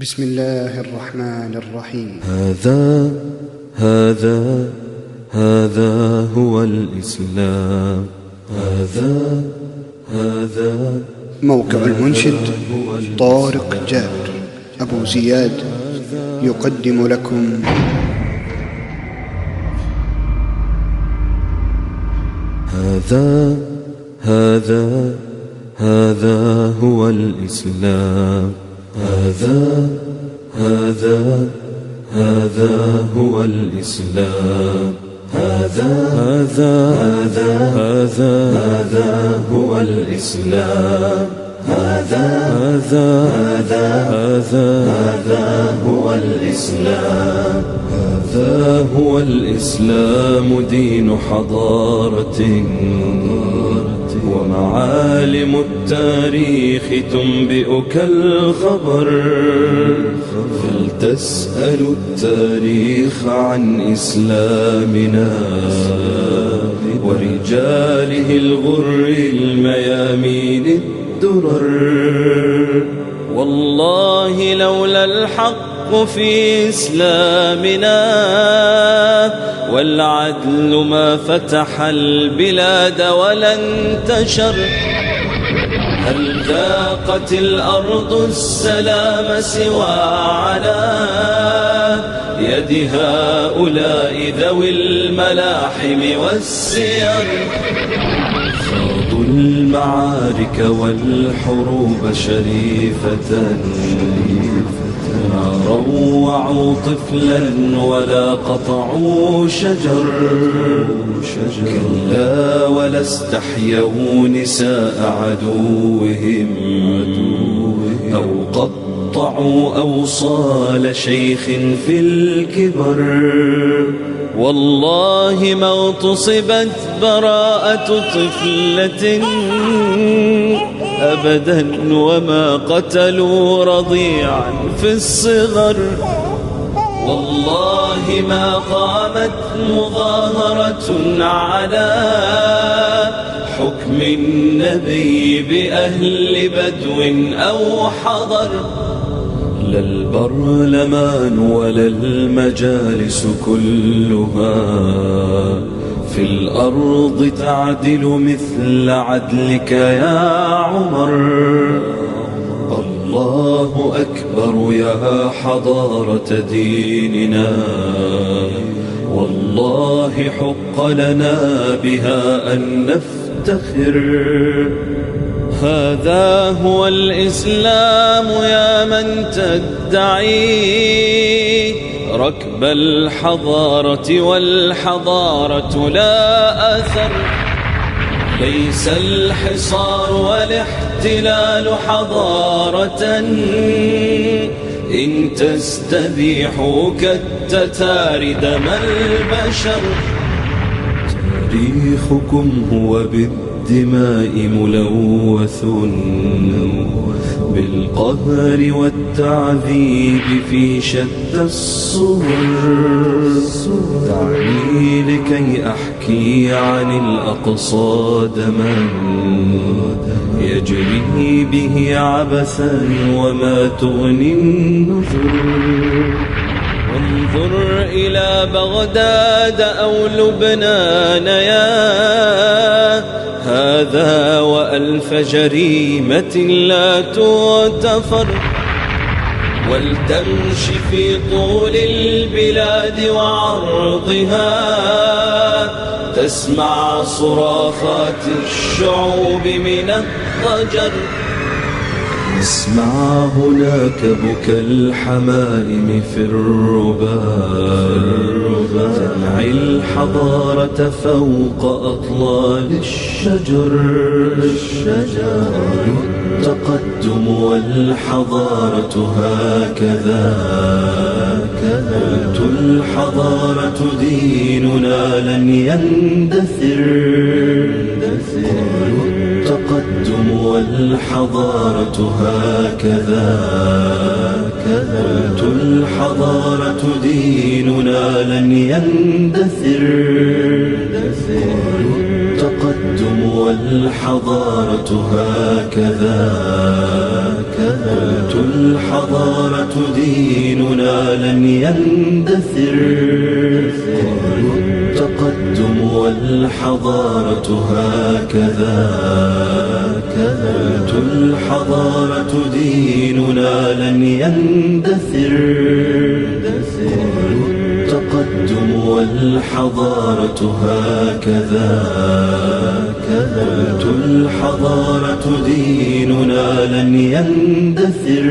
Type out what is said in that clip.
بسم الله الرحمن الرحيم. هذا هذا هذا هو الإسلام. هذا هذا موقع المنشد طارق جابر. أبو زياد يقدم لكم. هذا هذا هذا هو الإسلام. هذا هذا هذا هو الإسلام. هذا هذا هذا هذا. هو الإسلام. هذا هذا هذا هذا هذا هو الإسلام. هذا هو الإسلام دين حضارة. ومعالم التاريخ تنبئك الخبر. فلتسأل التاريخ عن إسلامنا. ورجاله الغر الميامين الدرر. والله لولا الحق في إسلامنا والعدل ما فتح البلاد ولا انتشر هل ذاقت الأرض السلام سوى على يد هؤلاء ذوي الملاحم والسير؟ المعارك والحروب شريفة. ما روعوا طفلا ولا قطعوا شجر. كلا ولا استحيوا نساء عدوهم. أو قطعوا أوصال شيخ في الكبر. والله ما اغتصبت براءة طفلة أبدا وما قتلوا رضيعا في الصغر. والله ما قامت مظاهرة على حكم النبي بأهل بدو أو حضر. لا البرلمان ولا المجالس كلها. في الأرض تعدل مثل عدلك يا عمر. الله أكبر يا حضارة ديننا. والله حق لنا بها أن نفتخر. هذا هو الإسلام يا من تدعي. ركب الحضارة والحضارة لا أثر. ليس الحصار والاحتلال حضارة. إن تستبيحوا كالتتار دم البشر. تاريخكم هو بالدماء ملوث بالقهر والتعذيب في شتى الصور. دعني لكي أحكي عن الأقصى دما يجري به عبثا وما تغني النذر. وانظر إلى بغداد أو لبنان يا هذا وألف جريمة لا تغتفر ولتمش في طول البلاد وعرضها تسمع صراخات الشعوب من الضجر. اسمع هناك بكى الحمائم في الربا تنعي الحضارة فوق أطلال الشجر. التقدم والحضارة هكذا. قلت الحضارة ديننا لن يندثر. قالوا التقدم والحضارة هكذا. قلت الحضارة ديننا لن يندثر. قالوا التقدم والحضارة هكذا. قلت الحضارة ديننا لن يندثر. قالوا التقدم والحضارة هكذا. قلت الحضارة ديننا لن يندثر. التقدم والحضارة هكذا. قلت الحضارة ديننا لن يندثر.